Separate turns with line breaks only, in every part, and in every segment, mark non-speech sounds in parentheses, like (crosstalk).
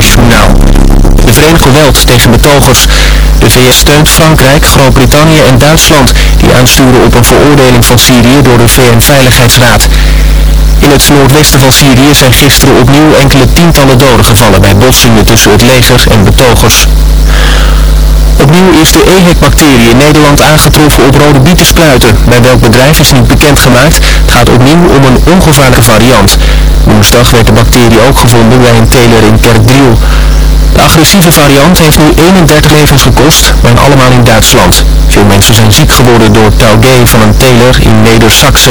NOS Journaal. De Verenigd Geweld tegen betogers. De VS steunt Frankrijk, Groot-Brittannië en Duitsland... die aansturen op een veroordeling van Syrië door de VN-veiligheidsraad. In het noordwesten van Syrië zijn gisteren opnieuw enkele tientallen doden gevallen... bij botsingen tussen het leger en betogers. Opnieuw is de EHEC-bacterie in Nederland aangetroffen op rode bietenspluiten. Bij welk bedrijf is niet bekendgemaakt. Het gaat opnieuw om een ongevaarlijke variant. Woensdag werd de bacterie ook gevonden bij een teler in Kerkdriel. De agressieve variant heeft nu 31 levens gekost, maar allemaal in Duitsland. Veel mensen zijn ziek geworden door taudé van een teler in Neder-Saxe.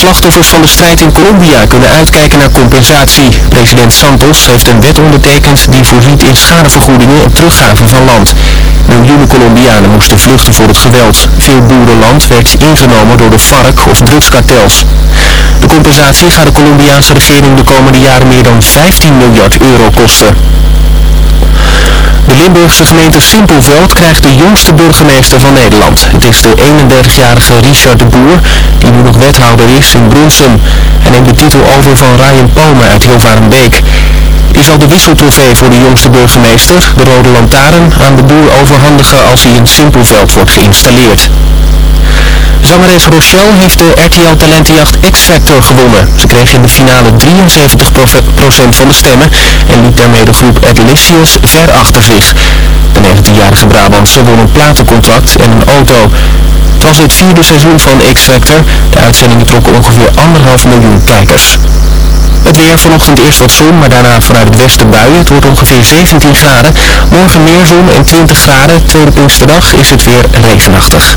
Slachtoffers van de strijd in Colombia kunnen uitkijken naar compensatie. President Santos heeft een wet ondertekend die voorziet in schadevergoedingen en teruggave van land. Miljoenen Colombianen moesten vluchten voor het geweld. Veel boerenland werd ingenomen door de FARC of drugskartels. De compensatie gaat de Colombiaanse regering de komende jaren meer dan 15 miljard euro kosten. De Limburgse gemeente Simpelveld krijgt de jongste burgemeester van Nederland. Het is de 31-jarige Richard de Boer, die nu nog wethouder is in Bronsum. Hij neemt de titel over van Ryan Palmer uit Hilvarenbeek. Die zal de wisseltrofee voor de jongste burgemeester, de Rode Lantaarn, aan de boer overhandigen als hij in Simpelveld wordt geïnstalleerd. Zangeres Rochelle heeft de RTL Talentenjacht X-Factor gewonnen. Ze kreeg in de finale 73% van de stemmen en liet daarmee de groep Adlicious ver achter zich. De 19-jarige Brabantse won een platencontract en een auto. Het was het vierde seizoen van X-Factor. De uitzendingen trokken ongeveer anderhalf miljoen kijkers. Het weer vanochtend eerst wat zon, maar daarna vanuit het westen buien. Het wordt ongeveer 17 graden. Morgen meer zon en 20 graden. Tweede Pinksterdag is het weer regenachtig.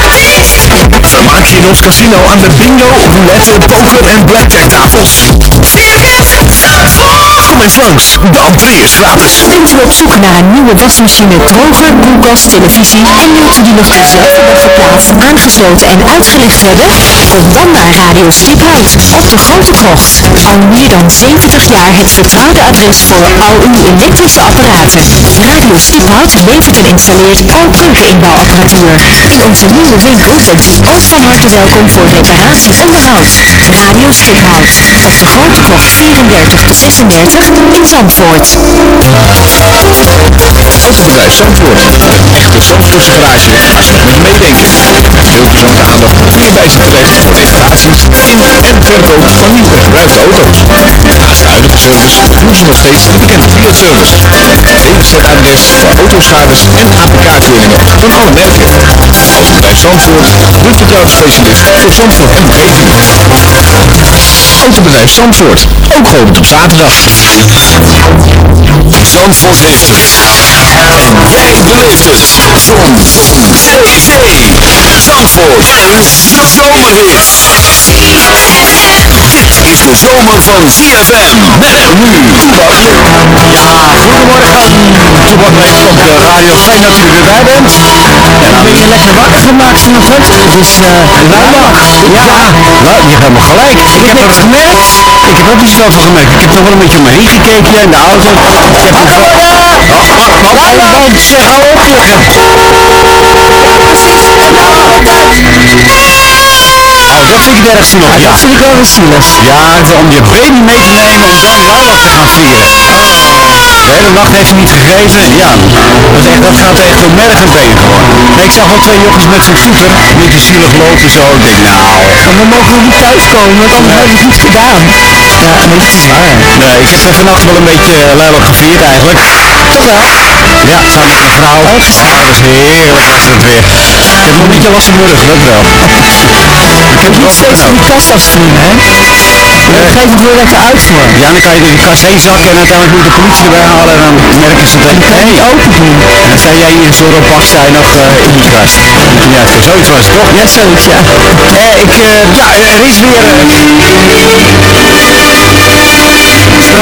je in ons casino aan de bingo, roulette, poker en blackjack tafels. Kom eens langs, de entree is gratis.
Bent u op zoek naar een nieuwe wasmachine, droger, koelkast, televisie en wilt u die nog dezelfde dag geplaatst, aangesloten en uitgelicht hebben? Kom dan naar Radio Stiphout op de Grote Krocht. Al meer dan 70 jaar het vertrouwde adres voor al uw elektrische apparaten. Radio Stiphout levert en installeert al keukeninbouwapparatuur. In onze nieuwe winkel ook van harte welkom voor reparatie onderhoud. Radio Stiphout op de Grote Krocht 34 36 in Zandvoort.
Autobedrijf Zandvoort. Een echte Zandvoortse garage waar ze nog met je meedenken. Heel persoonlijke aandacht kun je bij ze terecht voor reparaties in en verkoop van nieuw en gebruikte auto's. Naast de huidige service doen ze nog steeds de bekende Fiat-service. DWZ-adres voor autoschades en APK-keuringen van alle merken. Autobedrijf Zandvoort, de vertrouwde specialist voor Zandvoort en omgeving. Autobedrijf Zandvoort, ook geopend op zaterdag. Zandvoort heeft het. En jij beleeft het. Zon. Zee. Zee. Zandvoort. Een zomerhit. Dit is de zomer van ZFM. Met nu. Toebak leeft.
Ja, goedemorgen. Toebak leeft op de radio. Fijn dat u er weer bij bent. En ben je lekker wakker gemaakt vanochtend? Het is uh, vrijdag. Ja, nou, je hebt helemaal gelijk. Ik heb het gemerkt. Ik heb ook niet zoveel van gemerkt. Ik heb nog wel een beetje om me heen gekeken in de auto. Ik heb nog... Wat, wat, wat, zeg, hou op, dat vind ik het ergste nog. Ja. Dat vind ik wel eens zielig. Ja, om je baby mee te nemen om dan wat te gaan vieren. De hele nacht heeft hij niet gegeten. Ja, dat, echt, dat gaat echt door merg en been gewoon. Nee, ik zag wel twee jongens met zo'n scooter, een beetje zielig lopen zo. Ik denk, nou... En we mogen niet thuiskomen, want anders hebben we het niet gedaan. Ja, nee, dat is waar. Nee, ik heb vannacht wel een beetje uh, gevierd eigenlijk. Toch wel? Ja, samen met mijn vrouw. Oh, dat was heerlijk was het weer. Ik heb nog een beetje last van mijn rug, dat wel. ik heb
Niet steeds van die kast afspringen, hè? Geef nog weer even uit voor.
Ja, dan kan je in de kast heen zakken en uiteindelijk moet de politie erbij halen en dan merken ze dat
je niet open doen?
En dan sta jij in zo'n sta je nog in die kast. Ja, zoiets was het toch?
Ja, zoiets, ja.
Eh, ik, ja, er is weer... eh,
Ja,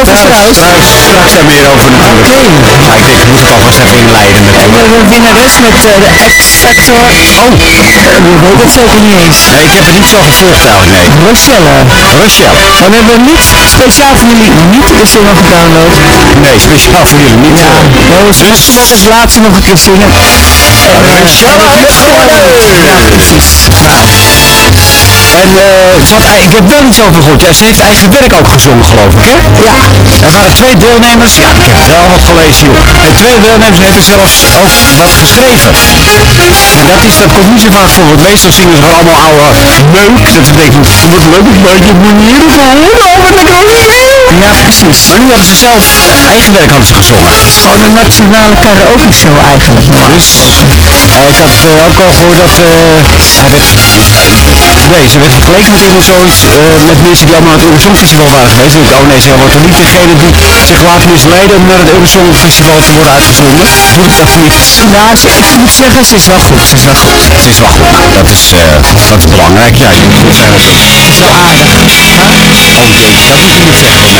over Strauss.
Straks, straks daar meer over natuurlijk.
Oké.
Maar ik denk, ik moet het alvast even inleiden
En we
natuurlijk.
hebben een winnares met eh, de X-Factor. Oh, we weten het zeker niet eens.
Nee, ik heb het niet zo gevolgd eigenlijk, nee.
Rochelle.
Rochelle.
Dan hebben we niet speciaal voor jullie niet de single gedownload.
Nee, speciaal voor jullie niet.
Ja,
eh,
we zullen straks als laatste nog een keer zingen. En, eh,
Rochelle.
Ja, precies.
En eh, wat, ik heb wel iets over gehoord. Ja, ze heeft eigen werk ook gezongen, geloof ik, hè?
Ja,
Er waren twee deelnemers. Ja, ik heb het wel wat gelezen, joh. En twee deelnemers hebben zelfs ook wat geschreven. En dat, is, dat komt niet zo vaak voor. Want meestal zingen ze gewoon allemaal oude meuk. Dat ze denken, wat leuk, een beetje manieren van Oh, wat
ja, precies.
Maar nu hadden ze zelf eigen werk hadden ze gezongen.
Gewoon een nationale karaoke show eigenlijk.
Dus eh, ik had eh, ook al gehoord dat eh, hij werd, nee, ze werd vergeleken met iemand zoiets, eh, met mensen die allemaal naar het Eurosong Festival waren geweest. En ik, oh nee, zij wordt toch niet degene die zich laat misleiden om naar het Eurosong Festival te worden uitgezonden? Moet ik dat niet?
Ja, ze- ik moet zeggen, ze is wel goed. Ze is wel goed.
Het is wel goed. Dat is, eh, dat is belangrijk. Ja, je moet.
Ze is wel aardig.
Oh jee, dat moet je niet zeggen.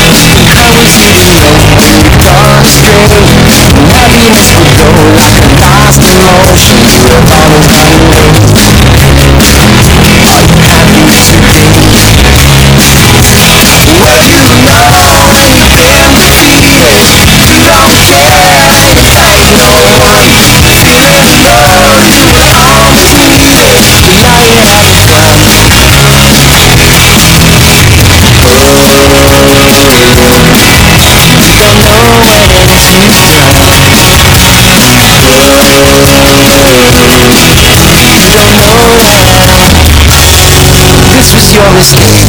was your escape. You were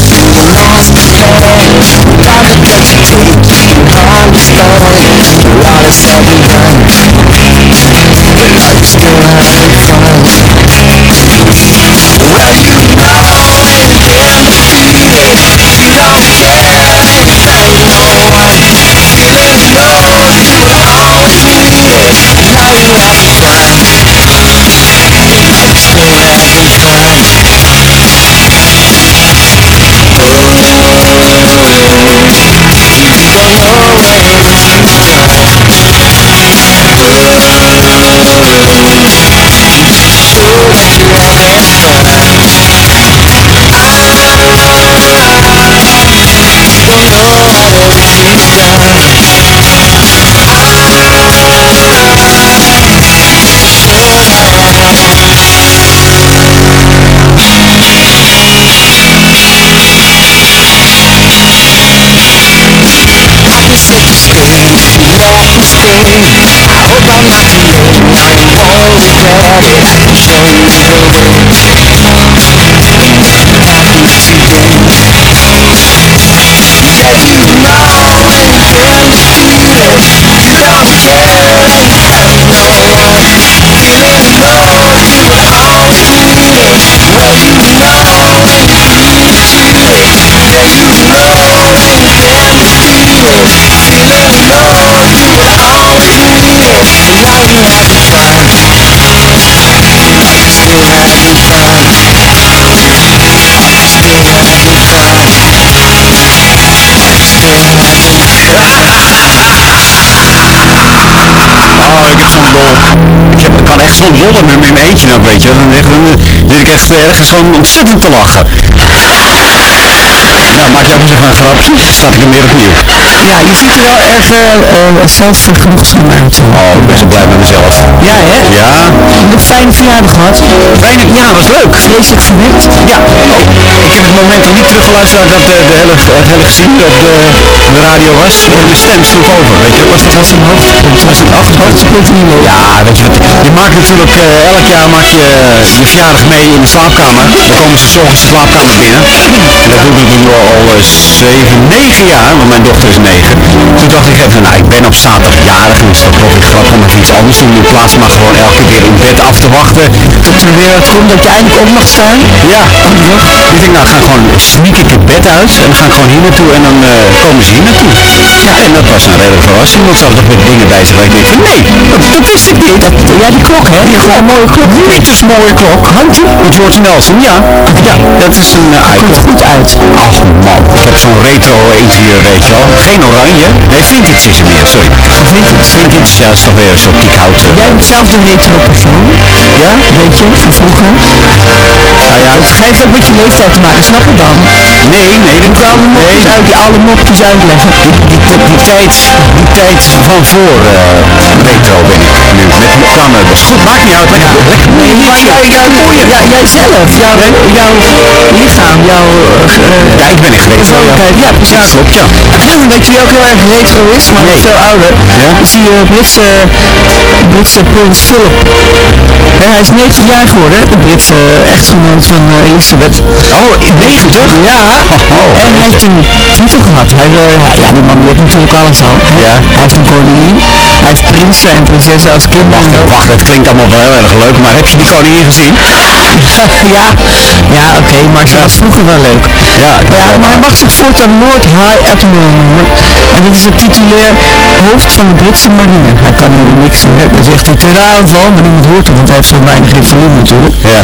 zo'n lol in mijn eentje dan, weet je. Dan, dan zit ik echt ergens gewoon ontzettend te lachen. Nou, maak jij maar zeg maar een grapje. Start ik hem weer opnieuw.
Ja, je ziet er wel erg uh, zelfgenoegzaam uit.
Oh, ik ben zo blij met mezelf.
Ja, hè?
Ja.
Een fijne verjaardag gehad.
Fijne, ja, was leuk.
Vreselijk verwend.
Ja, ik, ik heb het moment nog niet teruggeluisterd dat de, de hele, het hele gezin op de, de radio was. En mijn stem sloeg over, weet je. Was dat
Dat is een hoogtepunt.
2008
Hoogtepunten
Ja, weet je wat, je maakt natuurlijk, eh, elk jaar maak je eh, je verjaardag mee in de slaapkamer. Dan komen ze s'ochtends de slaapkamer binnen. En dat doe ik nu al, al eh, 7, 9 jaar, want mijn dochter is 9. Toen dacht ik even, nou ik ben op zaterdag jarig en is dat toch weer grappig om even iets anders doen. In plaats van gewoon elke keer in bed af te wachten.
Tot er weer komt dat je eindelijk op mag staan.
Ja, dus ik denk nou ga gewoon sneak ik het bed uit en dan ga ik gewoon hier naartoe en dan eh, komen ze hier naartoe. Ja, en dat was een redelijke verrassing, want ze hadden toch met dingen bij zich waar ik denk van nee, dat, dat wist ik niet. Dat,
Ja, die klok, hè? Die gewoon mooie klok.
Pieters mooie klok. Handje? Met George Nelson, ja. Ja, dat is een uh,
Komt goed uit.
Ach man, ik heb zo'n retro eentje hier, weet je wel. Geen oranje. Nee, vintage is er meer, sorry. Vintage. Vintage, ja, is toch weer zo'n dik hout. eh.
Jij bent zelf een retro persoon.
Ja?
Weet je, van vroeger.
Nou ja,
Het heeft ook met je leeftijd te maken, snap je dan?
nee, nee, dat
Moet alle
nee,
mopjes uit, die alle mopjes uitleggen.
die, die, die tijd, die tijd van voor eh, retro ben ik nu, met die kamermeubels. Goed, maakt niet uit, lekker, lekker.
Nee, maar jij, jij, ja, jij zelf, jouw, jouw lichaam, jouw... eh,
Ja, ik ben echt retro, ja.
Ja, precies.
Ja, klopt, ja.
Je wie ook heel erg retro is, maar
Nee.
veel ouder?
Ja?
is die eh, Britse, Britse prins Philip. Hè, hij is 90 jaar geworden, hè, de Britse eh, echtgenoot van eh, Elizabeth.
Oh, in 90?
Ja,
Oh,
en hij heeft een titel gehad. Hij, eh, ja, die man die heeft natuurlijk alles al.
Ja.
Hij heeft een koningin, hij heeft prinsen en prinsessen als kinderen.
Wacht, wacht, het klinkt allemaal wel heel erg leuk, maar heb je die koningin gezien? (laughs)
ja, ja oké, maar ze was vroeger wel leuk.
Ja,
Ja, maar hij mag zich voortaan Lord High Admiral. En dat is het titulair hoofd van de Britse marine. Hij kan er niks van hebben. Hij zegt er teraan van, maar niemand hoort hem, want hij heeft zo weinig invalide natuurlijk.
Ja.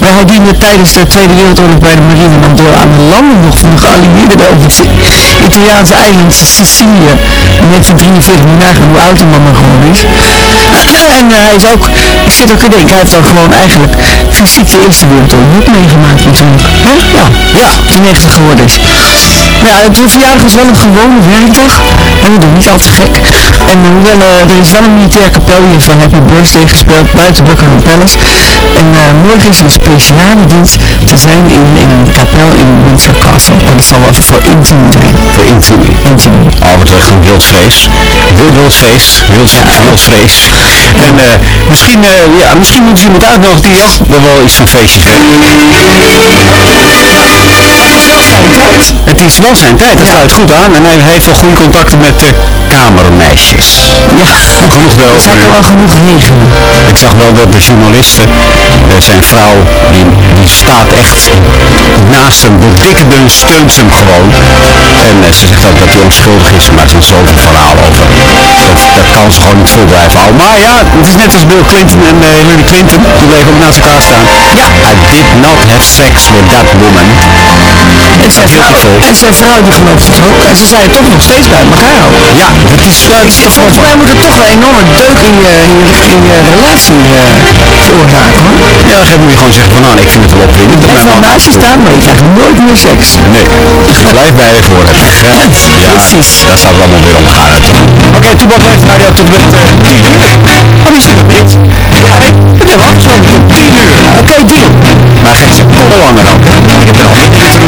Maar hij diende tijdens de Tweede Wereldoorlog bij de marine en door aan de landen nog van de geallieerden over het Italiaanse eiland Sicilië in 1943. Moet nagaan hoe oud die man dan gewoon is. En eh, hij is ook, ik zit ook te denken, hij heeft dan gewoon eigenlijk fysiek de Eerste Wereldoorlog meegemaakt natuurlijk. Hè? Ja, ja, hij 90 geworden is. Maar ja, de verjaardag is wel een gewone werkdag. En we doen niet al te gek. En hoewel, eh, er is wel een militair kapel hier van Happy Birthday gespeeld buiten Buckingham Palace. En eh, morgen is er een speciale dienst te zijn in, in een kapel in Windsor Castle. En dat zal wel voor intiem zijn.
Voor intiem.
Intiem.
Oh, wat echt een wild feest. Wild, wild feest. Wild, wild feest. En eh, misschien, ja, misschien moeten ze iemand uitnodigen die wel wel iets van feestje geeft. Het is wel zijn tijd, dat sluit goed aan. En hij heeft wel goede contacten met de kamermeisjes.
Ja, (laughs)
Genoeg wel.
er zijn er wel genoeg regelen.
Ik zag wel dat de journalisten, eh, zijn vrouw, die, die staat echt naast hem, dikke dun steunt hem gewoon. En eh, ze zegt ook dat hij onschuldig is, maar er zijn zoveel verhalen over. Dat, dat kan ze gewoon niet vol blijven houden. Maar ja, het is net als Bill Clinton en eh, Hillary Clinton, die bleven ook naast elkaar staan. Ja, I did not have sex with that woman.
En zijn vrouw, en zijn vrouw die gelooft het ook. En ze zijn toch nog steeds bij elkaar houden.
Ja, dat is, ja, dat is toch
Volgens mij moet het toch wel een enorme deuk in je, in je, in je relatie eh, veroorzaken hoor.
Ja, dan moet je gewoon zeggen van nou, ik vind het wel opwindend. dat
En
man-
naast je staan, maar je krijgt nooit meer seks.
Nee, ik blijf bij je voor het. Ja, ja
Precies.
daar zou het allemaal weer om gaan. Oké, Toebak leeft radio tot met uh, 10 uur. Oh, is het niet? Nee, het hebben we afgesproken tot 10 uur. Oké, deal. Maar geen seconde langer ook. Ik heb er al één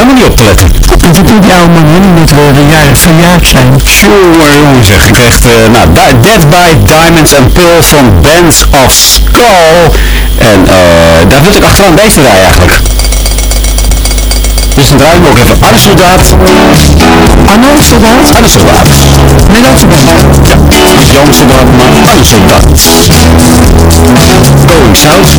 helemaal niet op te letten.
Dat doet die oude man helemaal met de jaren verjaard zijn.
Jongen, jongen zeg. Ik kreeg, eh, nou, Dead by Diamonds and Pearls van Bands of Skull. En eh, daar wil ik achteraan deze rij eigenlijk. Dus dan draaien we ook even Arne Soldaat.
Arno Soldaat?
Arne Soldaat.
Nederlandse band.
Ja, niet Jan Soldaat, maar Arne Soldaat. Going South.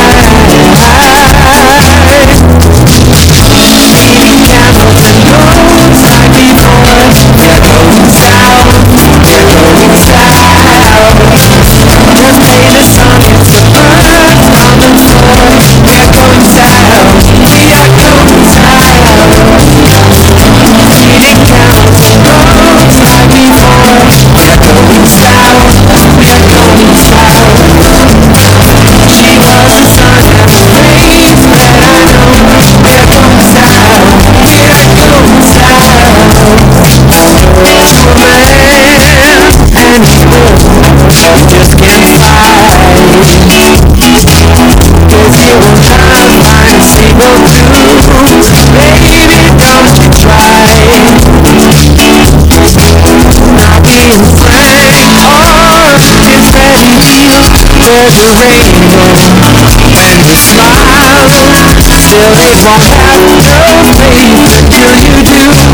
just getting by If you will have my single too Baby, don't you try Not being frank or different There's the rainbow and a smile Still it won't have no place until you do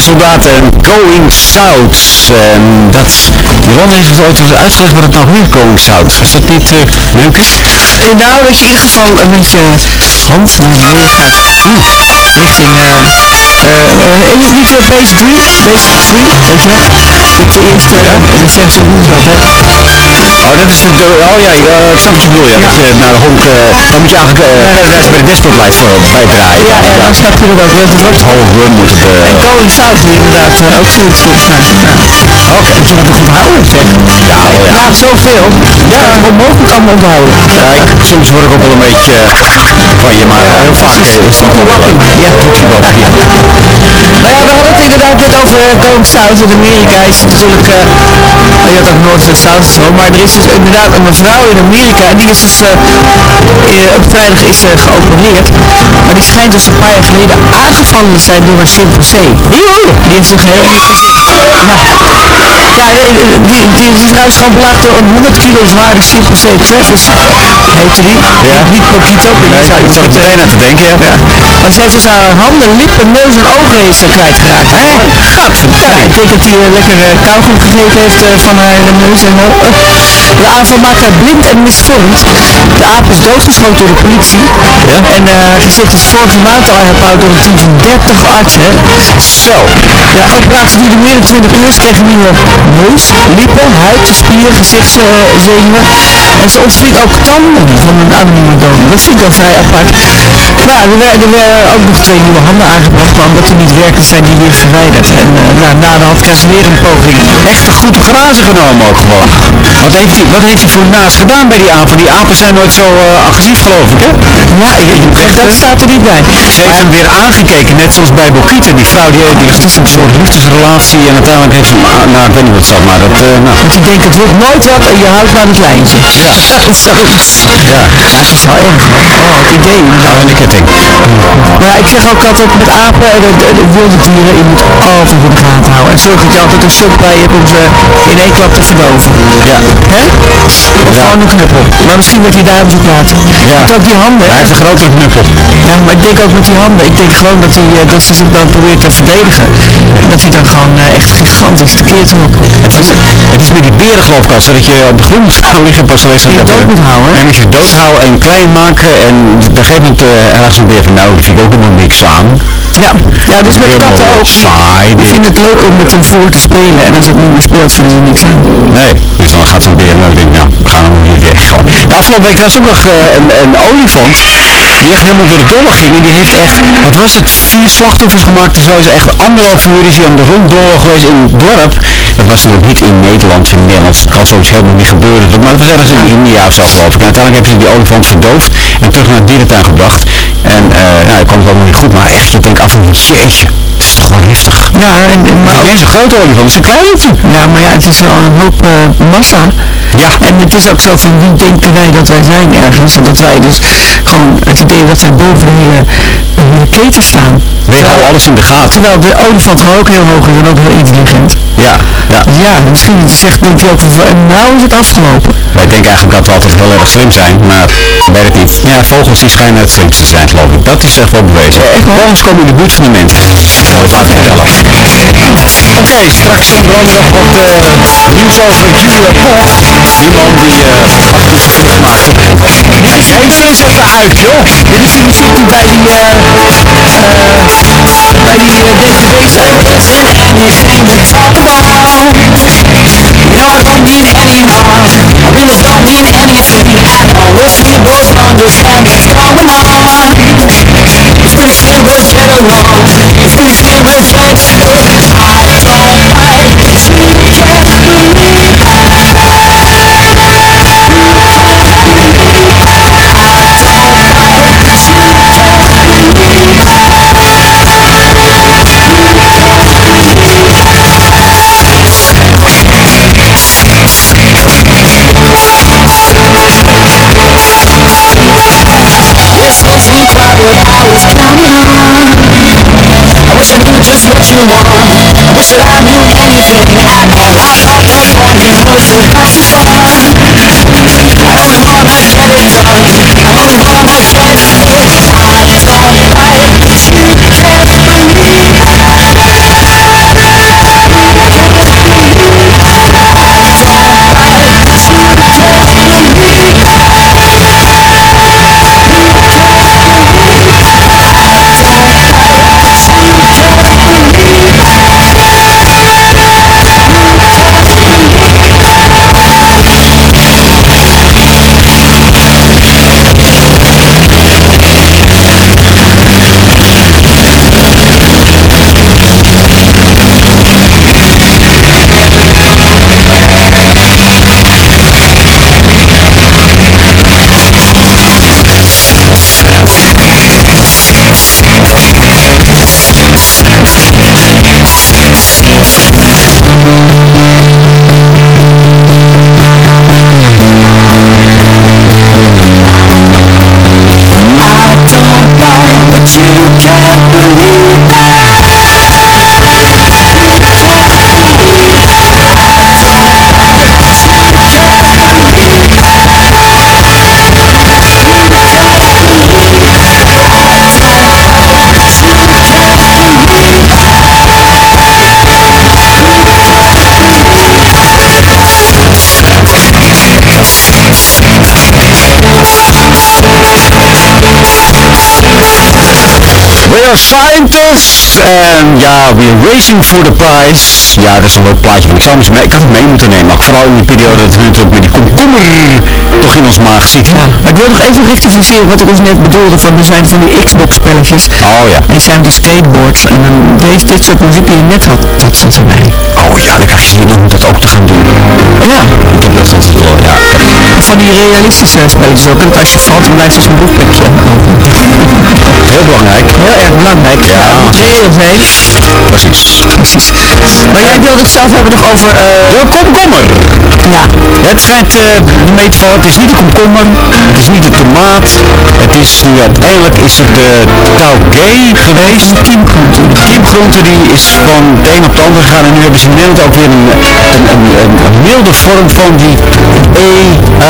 Arne Soldaat en Going South. En dat, Ron heeft het ooit uitgelegd wat het nou weer Going South. Is dat niet uh, Memke?
Eh, nou, dat je in ieder geval eh, met je hand naar beneden gaat. Richting, eh, eh, eh, base 3? Base 3, weet je wel? Het eerste, eh, en dan zeggen ze hoe dat, hè?
Oh, dat is het, eh, oh ja, eh, ik snap wat je bedoelt, ja. Dat je naar de honk, eh, dan moet je eigenlijk eh Paradise bij de Desperate Lights voor bijdraaien.
Ja, ja, dan snap je het ook. Dat het wordt
Hoge run moet het, eh,
En Going South is inderdaad ook zoiets volgens mij. Ja.
Oké.
Dat je dat goed houden, zeg.
Ja, oh ja.
Ja, zoveel. Ja, onmogelijk allemaal onthouden.
Ja, ik, soms word ik ook wel een beetje eh, van je, maar heel vaak eh, is het wel Ja, toetsenbord, ja.
Nou ja, we hadden het inderdaad net over uh, Going South in Amerika. Is natuurlijk, eh je had ook Noord en South zo, maar er is dus inderdaad een mevrouw in Amerika en die is dus eh, eh, op vrijdag is eh, geopereerd. Maar die schijnt dus een paar jaar geleden aangevallen te zijn door een chimpansee. Die heeft zich heel... (laughs) Ja, Ja, eh, eh, die, die, is trouwens belaagd door een 100 kilo zware chimpansee. Travis heette die.
Ja.
Niet Pokito, maar
Nee, ik zat er meteen aan te denken, ja.
ja. Maar ze heeft dus haar handen, lippen, neus en ogen heeft ze kwijtgeraakt. Hé, Ja, ik denk dat hij eh, lekker uh, kauwgom gegeten heeft eh, van haar eh, neus en ogen. De aanval maakt haar blind en misvormd. De aap is doodgeschoten door de politie. En eh, haar gezicht is vorige maand al herpauwd door een team van 30 artsen. Zo. Ja, de operatie duurde meer dan 20 uur. Ze kregen nieuwe neus, lippen, huid, spieren, gezichtszenuwen. en ze ontsliet ook tanden van een anonieme donor. Dat vind ik wel vrij apart. Maar ja, er, werden, er ook nog twee nieuwe handen aangebracht, maar omdat die niet werken zijn die weer verwijderd. En uh, nou, na de hand ze weer een poging.
Echt goed glazen genomen ook gewoon. Wat heeft hij, wat heeft hij voor naast gedaan bij die apen? Die apen zijn nooit zo uh, agressief geloof ik, hè?
Ja, ik, ik, dat staat er niet bij.
Ze heeft hem weer aangekeken, net zoals bij Bokita. Die vrouw die, die tussen een soort liefdesrelatie en uiteindelijk heeft ze hem, nou ik weet niet zat, maar dat, uh, nou.
Want je denkt, het wordt nooit wat en je houdt maar het lijntje. Ja. (laughs) Zoiets.
Ja.
Ja, het is wel erg. Oh, het idee.
Nou, en de ketting.
Maar ja, ik zeg ook altijd met apen en de wilde dieren, je moet altijd in de gaten houden. En zorg dat je altijd een shot bij je hebt om ze in één klap te verdoven.
Ja.
Hè? Of gewoon een knuppel. Maar misschien wordt hij daar op zoek later.
Ja.
Want ook die handen.
Hij heeft een grotere knuppel.
Ja, maar ik denk ook met die handen. Ik denk gewoon dat, hij, eh, dat ze zich dan probeert te verdedigen. En dat hij dan gewoon eh, echt gigantisch tekeer trok.
Het is, met die beren geloof ik als dat je op de grond moet gaan liggen pas.
Die je dood moet houden.
En als je dood houden en klein maken en op een gegeven moment uh, ergens een beer van nou, dat vind ik ook helemaal niks aan.
Ja, ja dus met katten ook.
saai.
Ik vind het leuk om met hem voor te spelen. En als het niet meer speelt, vinden ze niks aan.
Nee, dus dan gaat zo'n beer dan denk ik, nou, we gaan hem hier weg. Gewoon. De afgelopen week was ook nog eh, een, een olifant die echt helemaal door de dolle ging. En die heeft echt, wat was het, vier slachtoffers gemaakt. Dus hij is echt anderhalf uur is hij aan de ronddolle geweest in het dorp. Dat was niet in Nederland, in Nederland kan zoiets helemaal niet gebeuren. Maar dat was ergens in India of zo geloof ik. En uiteindelijk hebben ze die olifant verdoofd en terug naar het dierentuin gebracht. En nou, ik kwam het allemaal niet goed, maar echt, je denkt af en toe, jeetje, het gewoon heftig.
Ja, en, maar ook-
grote olifant, is een kleintje.
ja, maar ja, het is wel een hoop eh, massa.
Ja.
En het is ook zo van wie denken wij dat wij zijn ergens. En dat wij dus gewoon het idee dat wij boven de hele, de hele keten staan.
Wij houden alles in de gaten.
Terwijl de olifant gewoon ook heel hoog is en ook heel intelligent.
Ja, ja.
Ja, misschien zegt, denkt hij ook van, en nou is het afgelopen.
Wij denken eigenlijk dat we altijd heel erg slim zijn, maar weet het niet. Ja, vogels die schijnen het slimste te zijn, geloof ik. Dat is echt wel bewezen. Vogels komen in de buurt van de mens. Oké, straks onder andere wat eh, nieuws over Julia Pop. Die man die uh, fantastische film maakte. Heeft steeds wat uit, joh.
Dit is die muziek die bij die, eh eh Wish Why should I knew
anything I know I thought that's what it I, supposed to Scientists. En ja, we're racing for the prize. Ja, dat is een leuk plaatje. Ik, zou hem eens mee, ik had het mee moeten nemen. Maar vooral in die periode dat we natuurlijk met die komkommer toch in ons maag zit.
Ja, maar ik wil nog even rectificeren wat ik dus net bedoelde van er zijn van die Xbox spelletjes.
Oh ja.
En zijn de skateboards en dan deze, dit soort muziek die je net had, dat zat erbij.
Oh ja, dan krijg je hier nog om dat ook te gaan doen.
Ja,
Ik heb dat altijd wel, ja.
Van die realistische spelletjes ook. En als je valt, dan blijft dus een broekplekje open.
Heel belangrijk.
Heel erg belangrijk.
Ja.
Reëel heeft.
Precies.
Precies. (laughs) Maar jij wilde het zelf hebben nog over... eh,
De komkommer.
ja,
Het uh, mee te vallen, het is niet de komkommer, het is niet de tomaat, het is nu uiteindelijk is het de taugé geweest. Kiemgroente. Kiemgroente die is van de een op de ander gegaan en nu hebben ze in Nederland ook weer een, een, een, een, een milde vorm van die E, uh,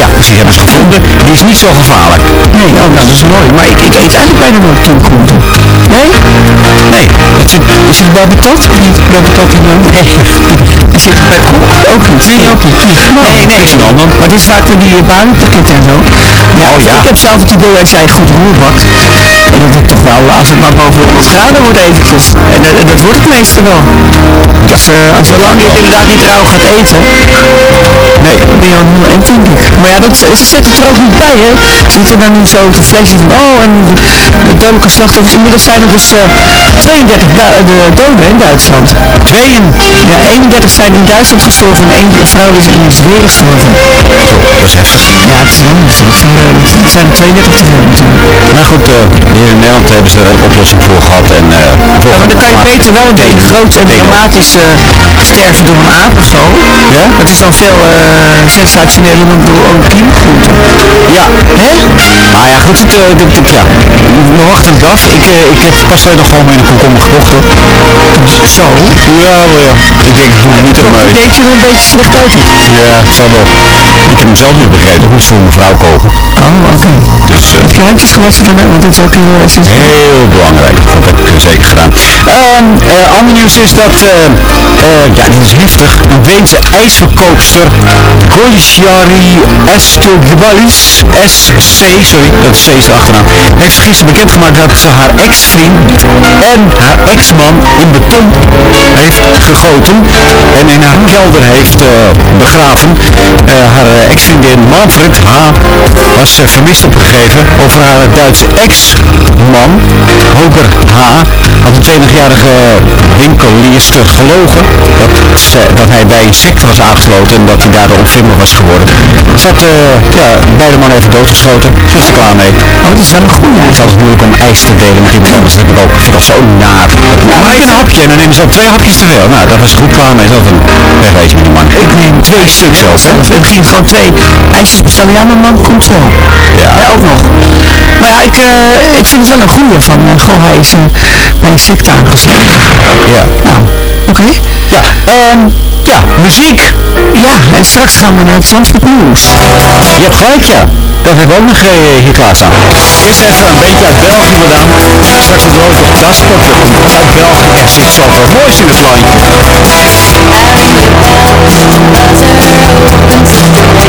ja, precies, hebben ze gevonden. Die is niet zo gevaarlijk.
nee, oh, nou, dat is mooi. Maar ik, ik eet eigenlijk bijna nooit kiemgroente. Nee?
Nee, het
Is het bij patat of niet? Patat in dan? Nee. (laughs) Is het bij koek? Ook niet. Nee, ook niet. Nee, nee.
aan dan.
Maar het is vaak met die banenpakketten en zo. Ja,
Oh, ja.
Ik heb zelf het idee als jij goed roer bakt. Wel, als het maar boven 100 graden wordt eventjes. En, dat- en dat wordt het meestal wel. Dus eh, als zolang je het inderdaad niet rauw gaat eten,
Nee.
ben je al heel eind, denk ik. Maar ja, dat, ze zetten het er ook niet bij, hè. Ze zitten dan nu zo te flashen van, oh, en de, de dodelijke slachtoffers. Inmiddels zijn er dus eh 32 du- de doden in Duitsland.
Tweeën.
Ja, 31 zijn in Duitsland gestorven en één vrouw is in Zweden gestorven.
Dat is heftig.
Ja, het is zijn, eh, het zijn er 32 te veel natuurlijk.
Maar goed, eh, hier in Nederland hebben ze er een oplossing voor gehad. En, eh,
Ja, maar dan kan je beter wel een beetje groot en dramatisch eh, sterven door een aap of zo.
Ja?
Dat is dan veel eh sensationeler dan door een kiemgroente.
Ja. Hè? Nou ja, goed, het, dit, dit, ja. We wachten het af. Ik, eh, ik heb pas nog gewoon met een komkommer gekocht hoor.
Zo.
Ja, wel ja. Ik denk, ik doe er niet aan mee.
Deed je er een beetje slecht uit?
Ja, het zal wel. Ik heb hem zelf niet begrepen. Ik moest voor mijn vrouw koken.
Oh, oké.
Dus eh,
Heb je handjes gewassen daarna? Want dat is ook heel essentieel.
Heel belangrijk. Dat heb ik zeker gedaan. Eh, ander nieuws is dat, eh, eh, ja, dit is heftig. Een Weense ijsverkoopster, Goisiari Escogibalis, SC, sorry, dat C is de achternaam, heeft gisteren bekendgemaakt dat ze haar ex-vriend en haar ex-man in beton heeft gegoten en in haar kelder heeft begraven. Haar ex-vriendin Manfred H. was vermist opgegeven over haar Duitse ex-man, Hoger H. had een 20-jarige winkelierster gelogen dat, ze, dat hij bij een sect was aangesloten en dat hij daardoor onvindbaar was geworden. Ze had eh, ja, beide mannen even doodgeschoten, ze was er klaar mee.
Oh, dat is wel een goede.
Het is altijd moeilijk om ijs te delen met iemand anders, dat heb ik ook, ik zo naar. Maar ik een hapje en dan nemen ze al twee hapjes te veel. Nou, dat was goed klaar mee, een twee stuks zelfs, hè.
Ik ging gewoon twee ijsjes bestellen. Ja, mijn man komt zo.
Ja.
Ja, ook nog. Maar ja, ik, eh, ik vind het wel een goede van, eh, goh, hij is eh, bij een secte aangesloten.
Ja.
Nou, oké.
Ja, ehm, ja, muziek.
Ja, en straks gaan we naar het Zandvoort Nieuws.
Je hebt gelijk, ja. Dat hebben we ook nog eh, hier klaarstaan. Eerst even een beetje uit België vandaan. Straks het rood op Daspotje. Uit België. Er zit zoveel moois in het landje.
Remember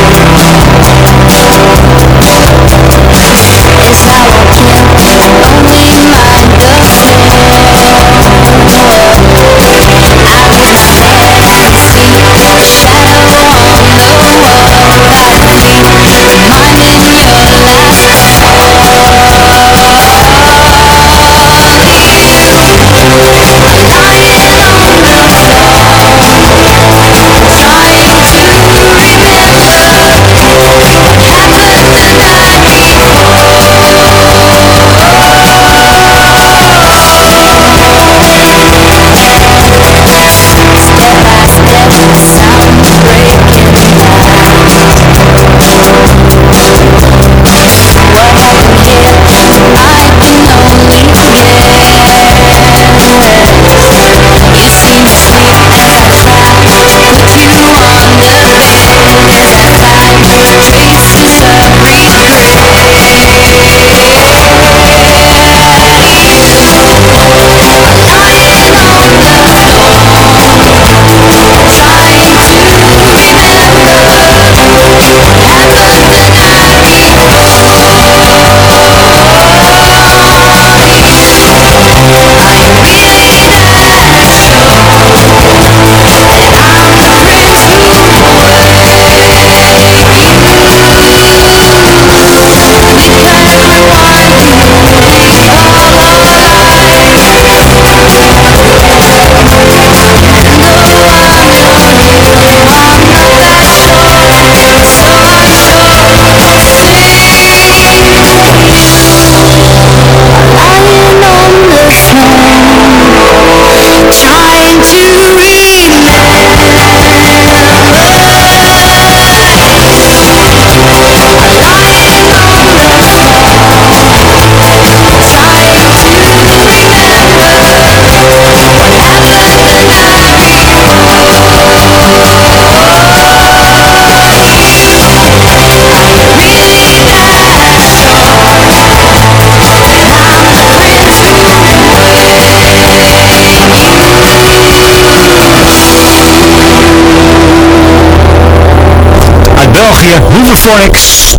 Electronics.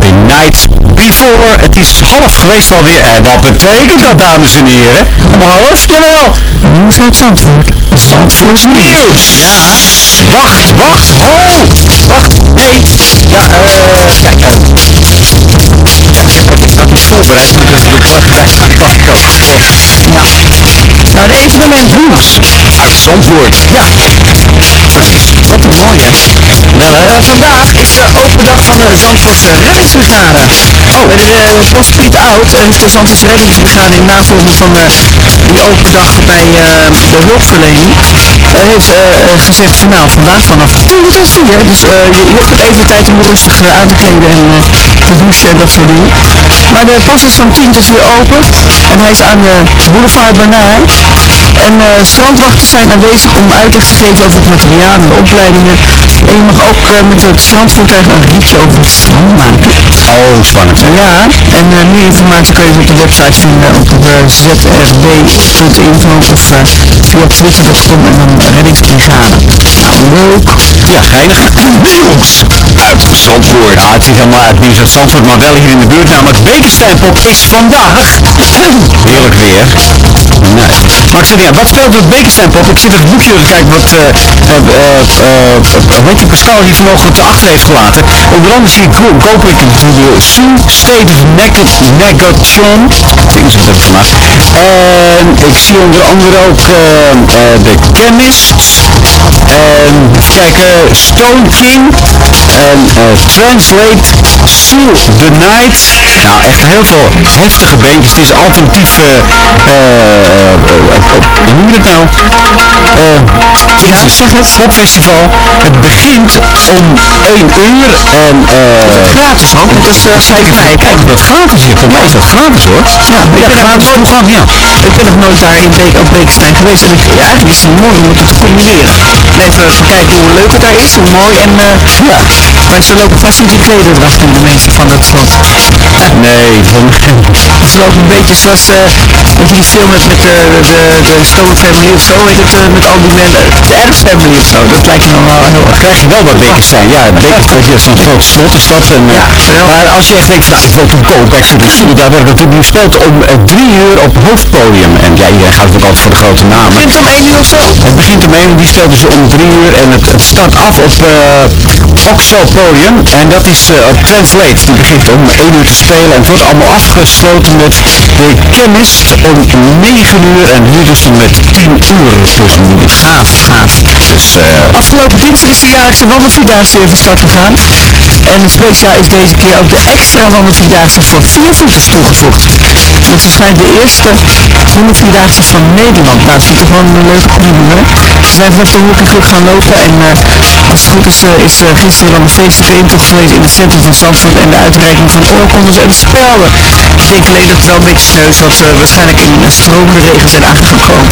The Night Before. Het is half geweest alweer. En wat betekent dat, dames en heren? Om half, jawel.
Nieuws uit Zandvoort. Zandvoort
Nieuws. Ja. Wacht, wacht, ho. Wacht, nee. Ja, eh, kijk. eh, Ik had iets voorbereid, maar dat doe ik gelijk aan de kant ook. Ja. Nou, de evenementnieuws uit Zandvoort. Ja. Wat een mooie. Nou, vandaag is de open dag van de Zandvoortse reddingsbrigade. Oh. Bij de uh, Postpiet Oud heeft de Zandvoortse reddingsbrigade in navolging van eh, die open dag bij eh, de hulpverlening eh, heeft eh, gezegd van nou vandaag vanaf 10 tot 4. Dus je, je hebt even de tijd om rustig aan te kleden en te douchen en dat soort dingen. Maar de pas is van 10 tot 4 open en hij is aan de boulevard Bernard. En strandwachters zijn aanwezig om uitleg te geven over het materiaal en de opleidingen. En je mag ook eh, met het strandvoertuig een ritje over het strand maken. Oh, spannend. Ja, en eh, meer informatie kun je op de website vinden op de zrb.info of uh, via twitter.com en dan reddingsbrigade. Nou, leuk. Ja, geinig. Nieuws uit Zandvoort. Ja, het is helemaal uit nieuws uit Zandvoort, maar wel hier in de buurt. Namelijk Bekensteinpop is vandaag. Heerlijk weer. Nee. Maar ik zeg, ja, wat speelt dat Bekensteinpop? Ik zit het boekje te kijken wat, eh eh eh eh, weet je, Pascal hier vanochtend achter heeft gelaten. Onder andere zie ik de Soon State of Neg- Negation. Ik zeg het vandaag. En ik zie onder andere ook eh, eh, de Chemists. En even kijken, Stone King. En eh, Translate, Seal the Night. Nou, echt heel veel heftige beentjes. Het is alternatief, hoe noem je het nou? Ja, zeg het, popfestival. Het begint om 1 uur en... eh gratis ook, dat is uh, zeker kijk, dat gratis is. Voor mij is dat gratis hoor. Ja, ik ben gratis toegang, ja. Ik ben nog nooit daar in Beek, op geweest en ik, ja, eigenlijk is het mooi om het te combineren. En even kijken hoe leuk het daar is, hoe mooi en uh, ja. Maar ze lopen vast niet in klederdracht in de meeste van dat slot. Nee, van... Ze lopen een beetje zoals, uh, je die film met, met uh, de, de, de Stone Family of zo, heet het, uh, met al die mensen, de Adams Family of zo, dat lijkt me wel heel erg. Krijg je wel bij Bekenstein, ja, Bekenstein is zo'n groot slot is dat. En, ja, maar als je echt denkt, van, nou, ik wil toen go back to the sea, daar werd natuurlijk nu gespeeld om uh, drie uur op het hoofdpodium. En ja, iedereen gaat natuurlijk altijd voor de grote namen. Het begint om één uur of zo? Het begint om één uur, die speelt dus om drie uur en het, het start af op uh, Oxo Podium. En dat is uh, op Translate, die begint om één uur te spelen en het wordt allemaal afgesloten met de Chemist om 9 uur en nu dus met 10 uur. Dus gaaf, gaaf. Dus, uh... Afgelopen dinsdag is de jaarlijkse wandelvierdaagse weer van start gegaan. En het speciaal is deze keer ook de extra wandelvierdaagse voor viervoeters toegevoegd. Het is waarschijnlijk de eerste wandelvierdaagse van Nederland. Nou, dat vind ik gewoon een leuke hè. Ze zijn vanaf de Hockeyclub gaan lopen en uh, als het goed is, uh, is uh, gisteren dan de feestelijke intocht geweest in het centrum van Zandvoort en de uitreiking van oorkondes en spelden. Ik denk alleen dat het wel een beetje sneu is dat we waarschijnlijk in een stromende regen zijn aangekomen.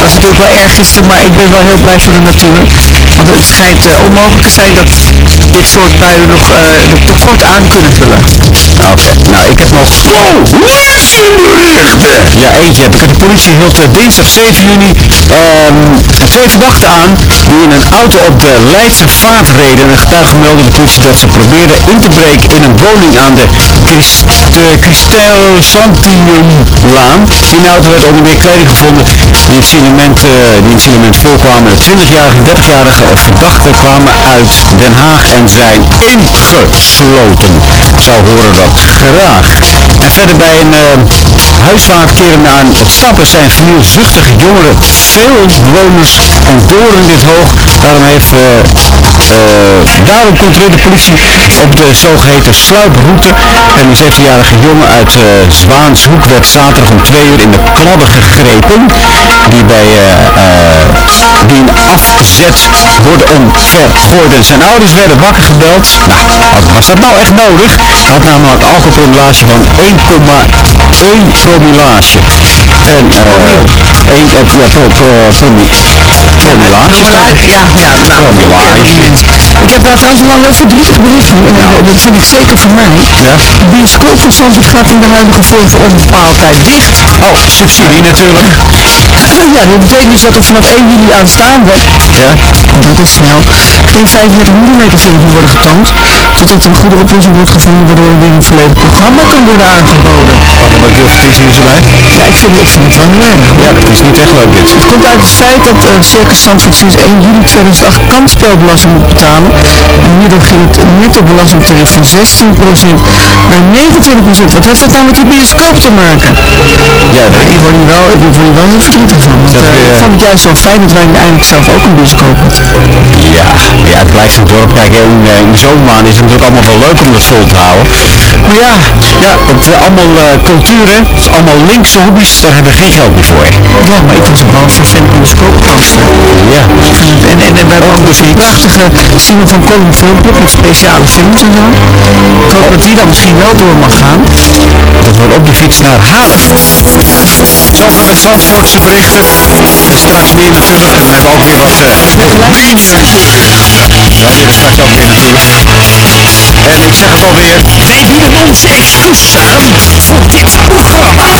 Dat is natuurlijk wel erg triestig, maar ik ben wel heel blij voor de natuur. Want het schijnt onmogelijk te zijn dat dit soort buien nog uh, tekort aan kunnen vullen. Oké, okay. nou ik heb nog... Wow, weersberichten! Ja, eentje heb ik. De politie hield uh, dinsdag 7 juni um, twee verdachten aan die in een auto op de Leidse vaart reden. En getuigen meldde de politie dat ze probeerden in te breken in een woning aan de Christ, de Christel Santiumlaan. In de auto werd onder meer kleding gevonden die het signalement, uh, die in het signalement voorkwamen. De 20-jarige en 30-jarige verdachten kwamen uit Den Haag en zijn ingesloten. Zo horen dat graag. En verder bij een uh, huisvaart keren aan het stappen zijn vernielzuchtige jongeren. Veel bewoners ontdoren dit hoog. Daarom heeft uh, daarom controleert de politie op de zogeheten sluiproute. En een 17-jarige jongen uit uh, Zwaanshoek werd zaterdag om twee uur in de kladden gegrepen. Die bij die afzet worden omvergooid. Zijn ouders werden wakker gebeld. Nou, was dat nou echt nodig? Hij had namelijk een alcoholpromillage van 1,1 promillage. En uh, 1 uh. Ja, Ja,
nou, ik heb daar trouwens een heel verdrietig berichtje. En eh, dat vind ik zeker voor mij.
Ja.
De bioscoop van Zandvoort gaat in de huidige vorm voor onbepaalde tijd dicht.
Oh, subsidie natuurlijk. (laughs)
Ja, dat betekent dus dat er vanaf 1 juli aanstaande,
Ja.
dat is snel, geen 35 mm films worden getoond, totdat er een goede oplossing wordt gevonden waardoor er weer een volledig programma kan worden aangeboden.
Wat een leuke verkiezingen is erbij.
Ja, ik vind, ik vind het wel heel erg.
Ja, dat is niet echt leuk dit.
Het komt uit het feit dat uh, Circus Zandvoort sinds 1 juli 2008 kansspelbelasting moet betalen. En hierdoor ging het netto belastingtarief van 16% naar 29%. Wat heeft dat nou met die bioscoop te maken?
Ja, dat
Ik word hier wel, ik word hier wel heel verdrietig van. Want,
Dat weer-
ik vond het juist wel fijn dat wij eindelijk zelf ook een bioscoop hadden.
Ja, ja, het blijft een dorp. Kijk, in, eh, in de zomermaanden is het natuurlijk allemaal wel leuk om dat vol te houden. Maar ja, ja het is allemaal culturen, het is allemaal linkse hobby's, daar hebben we geen geld meer voor.
Ja, maar ik was ook wel voor fan bioscoopgasten.
Ja,
En, en, en wij hebben ook een prachtige Simon van Kolm filmpje met speciale films en zo. Ik hoop dat die dan misschien wel door mag gaan.
dat wordt op de fiets naar Haarlem. Zover met Zandvoortse berichten. Straks meer natuurlijk. En dan hebben we ook weer wat uh, meningen. Dan weer straks ook weer natuurlijk. En ik zeg het alweer, geef hier de ons excuus voor dit programma.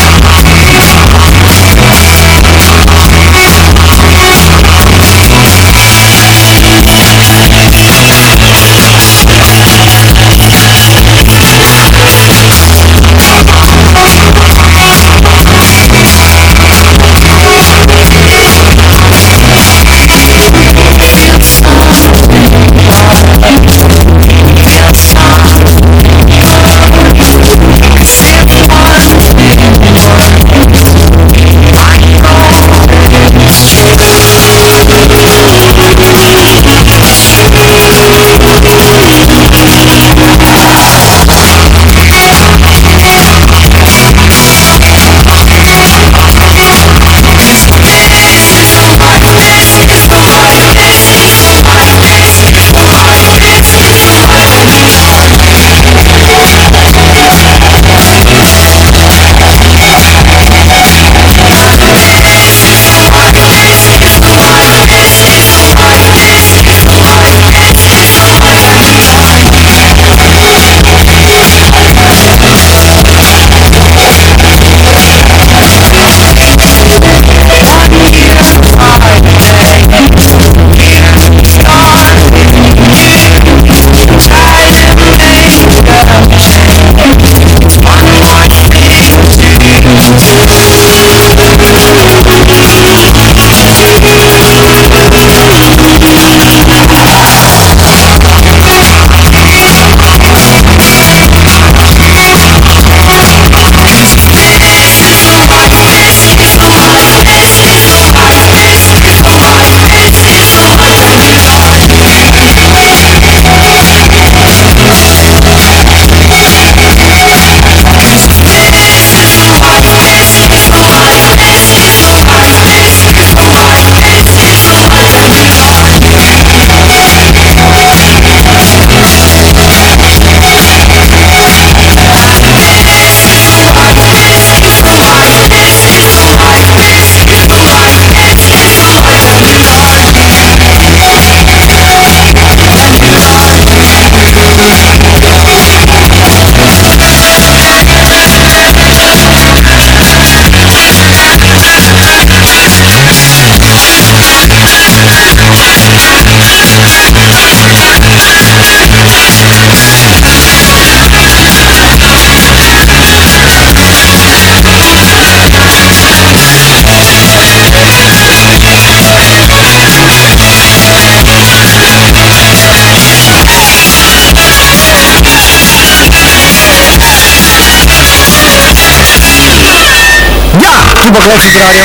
Voetbal Lekker Radio.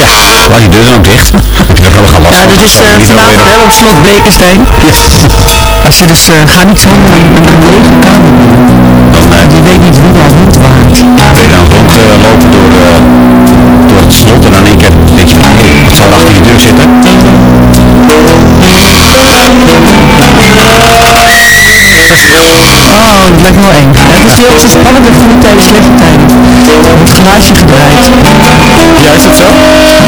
Ja, laat die deur dan ook dicht. Heb je wel gaan last
Ja,
van?
dit is eh
Niet
vanavond wel op slot Bekenstein. Als je dus eh ga niet zo naar een lege kamer.
Dan eh,
Die weet niet hoe dat moet waard.
ben je dan rondlopen door, eh, door het slot en dan één keer denk je, hé, ik zal achter die deur zitten.
Oh, dat lijkt me wel eng. Ja, het is heel spannend dat je tijdens slechte tijden. Het glaasje gedraaid.
Ja, is dat zo?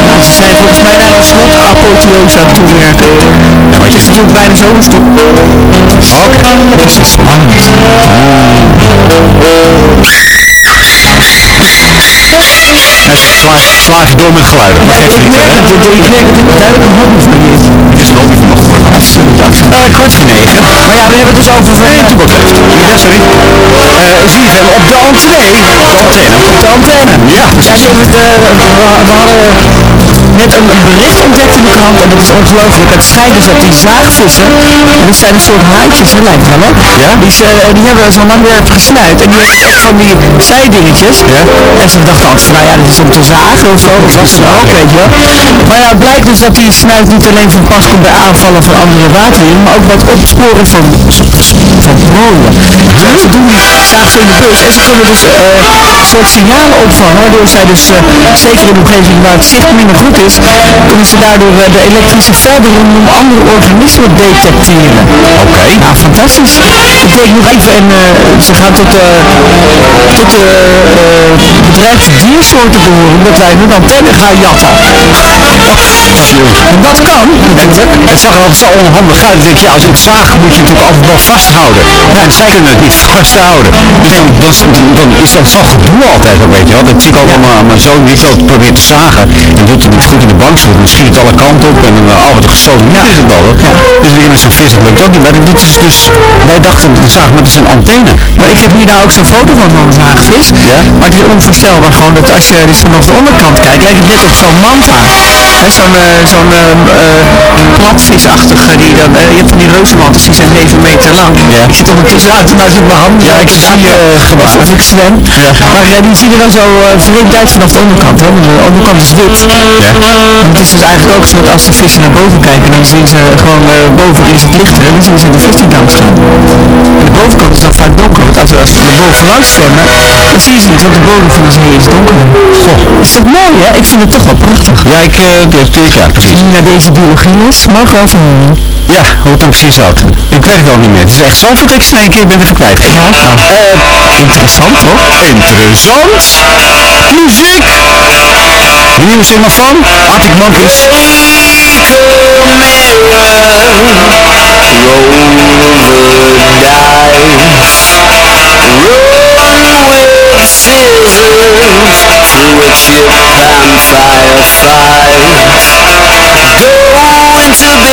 Nou, ze zijn volgens mij naar een slot apotheose aan het toewerken. Ja, maar het is natuurlijk bijna zomerstop.
Oké. Dat is spannend. Sla, sla je door met geluiden. Dat geeft
Ik merk
hè?
het, ik merk dat dit duidelijk een hobby van is.
Kwart voor negen.
Maar ja, we hebben het dus over van...
Nee. Ja, sorry. Eh zie je op de entree. Op de antenne.
Op de antenne.
Ja, precies.
we, we hadden net een, een bericht ontdekt in de krant en dat is ongelooflijk. Het schijnt dus dat die zaagvissen, en dat zijn een soort haantjes, hè, lijkt wel hè?
Ja?
Die, ze, die hebben zo'n langwerp gesnuit en die hebben echt van die zijdingetjes.
Ja?
En ze dachten altijd, nou ja, dat is om te zagen of zo, of wat dan ook, weet je wel. Maar ja, het blijkt dus dat die snuit niet alleen van pas komt bij aanvallen van andere waterdieren, maar ook bij het opsporen van, van prooien. Dus ze doen die ze in de bus en ze kunnen dus eh, een soort signalen opvangen, waardoor zij dus, eh, zeker in de omgeving waar het zicht minder goed is, kunnen ze daardoor eh, de elektrische velden rondom andere organismen detecteren.
Oké.
Nou, fantastisch. Ik denk nog even, en eh, ze gaan tot, eh tot de bedrijf diersoorten behoren, dat wij hun antenne gaan jatten. En dat kan, natuurlijk.
Het zag er altijd zo onhandig uit. Ik denk, ja, als je het zaagt moet je natuurlijk altijd wel vasthouden. Ja, en zij kunnen het niet vasthouden. Dus dan, dan, dan is dat zo'n gedoe altijd, weet je wel. Dat zie ik ook mijn- aan mijn zoon, die zo probeert te zagen. En doet het niet goed in de. Dan schiet het alle kanten op en dan, uh, oh, wat een gestolen ja. is het al. hoor. Dus weer met zo'n vis, dat lukt ook niet. Maar dit is dus, wij dachten, de zaag met zijn antenne.
Maar ik heb hier nou ook zo'n foto van zo'n zaagvis.
Ja?
Maar het is onvoorstelbaar gewoon dat als je dus vanaf de onderkant kijkt, lijkt het net op zo'n manta. Zo'n eh, zo'n eh, eh, platvisachtige, die dan, eh, je hebt van die reuzenmantas, die zijn 7 meter lang.
Ja.
Ik zit ondertussen uit nou zit mijn handen.
Ja, ik zie je uh,
alsof ik zwem. Maar eh, die zien er dan zo uh, vreemd uit vanaf de onderkant. Hè? want De onderkant is wit.
Ja.
Het is dus eigenlijk ook zo dat als de vissen naar boven kijken, dan zien ze gewoon uh, boven is het lichter en dan zien ze de vis die dans gaan. En de bovenkant is dan vaak donker, want als we, als we er boven langs zwemmen, dan zie je ze niet, want de bodem van de zee is donker. Goh. Is dat mooi hè? Ik vind het toch wel prachtig.
Ja, ik, uh, dit, ja, precies.
Naar deze biologieles, mag van
Ja, hoe het dan precies zat. Ik weet het al niet meer. Het is echt zo dat ik het in één keer ben even kwijt.
Ja,
Uh, interessant toch? Interessant. Muziek. Nieuwe single van Arctic Monkeys.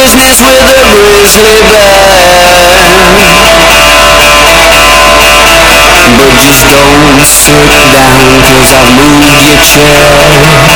business with a grizzly bear But just don't sit down cause I've moved your chair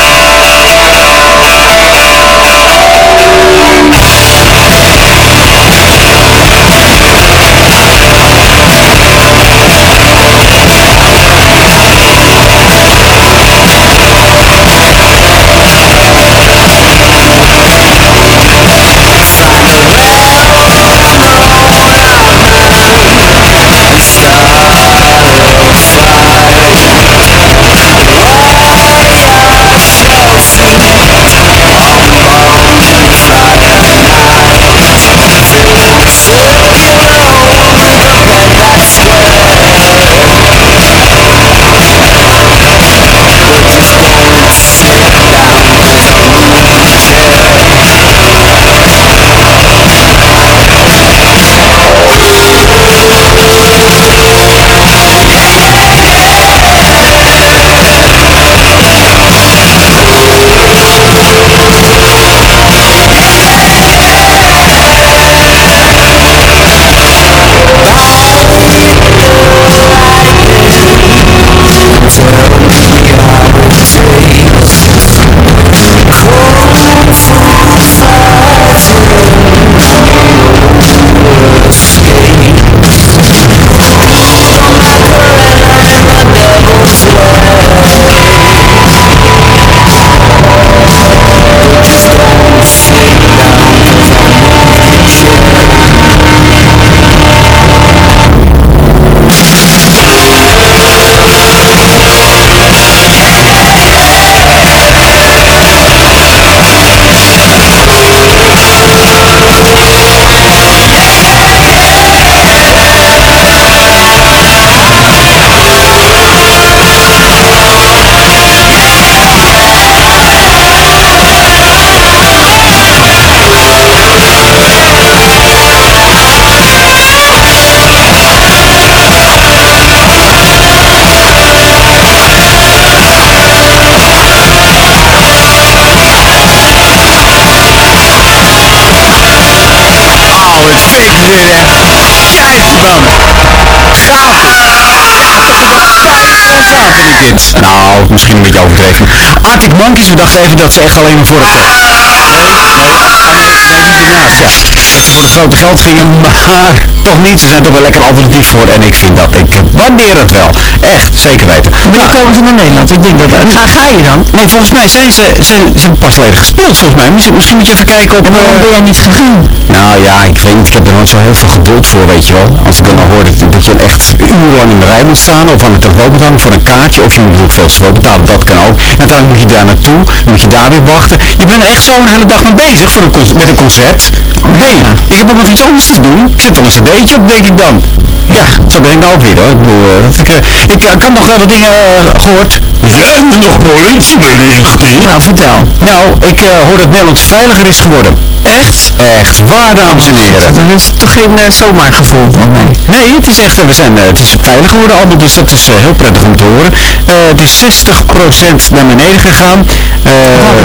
Nou, misschien een beetje overdreven. Arctic Monkeys, we dachten even dat ze echt alleen maar voor het... Nee, nee, ja. Voor het grote geld gingen, maar toch niet. Ze zijn toch wel lekker alternatief voor en ik vind dat, ik waardeer het wel. Echt, zeker weten.
Wanneer komen ze naar Nederland? Ik denk dat... Ga, ga je dan?
Nee, volgens mij zijn ze, ze, ze hebben pas geleden gespeeld, volgens mij. Misschien, misschien moet je even kijken op...
En waarom
eh,
ben jij niet gegaan?
nou ja, ik weet niet, ik heb er nooit zo heel veel geduld voor, weet je wel. Als ik dan al hoor dat, dat je echt urenlang in de rij moet staan, of aan de telefoon moet hangen voor een kaartje, of je moet ook veel zoveel betalen, dat kan ook. En uiteindelijk moet je daar naartoe, dan moet je daar weer wachten. Je bent er echt zo een hele dag mee bezig voor een met een concert. Hé, ik heb ook nog iets anders te doen. Ik zet er een cd'tje op, denk ik dan. Ja, zo ben ik nou ook weer hoor. Ik bedoel, eh, ik, eh, ik, eh, ik had nog wel wat dingen eh, gehoord. Zijn er nog politieberichten?
Nou, vertel.
Nou, ik hoor dat Nederland veiliger is geworden. Echt? Echt waar, dames en heren.
Dat is toch geen uh, zomaar gevoel van mij.
Nee, het is echt, we zijn, het is veilig geworden allemaal, dus dat is heel prettig om te horen. Het is 60% naar beneden gegaan. Eh,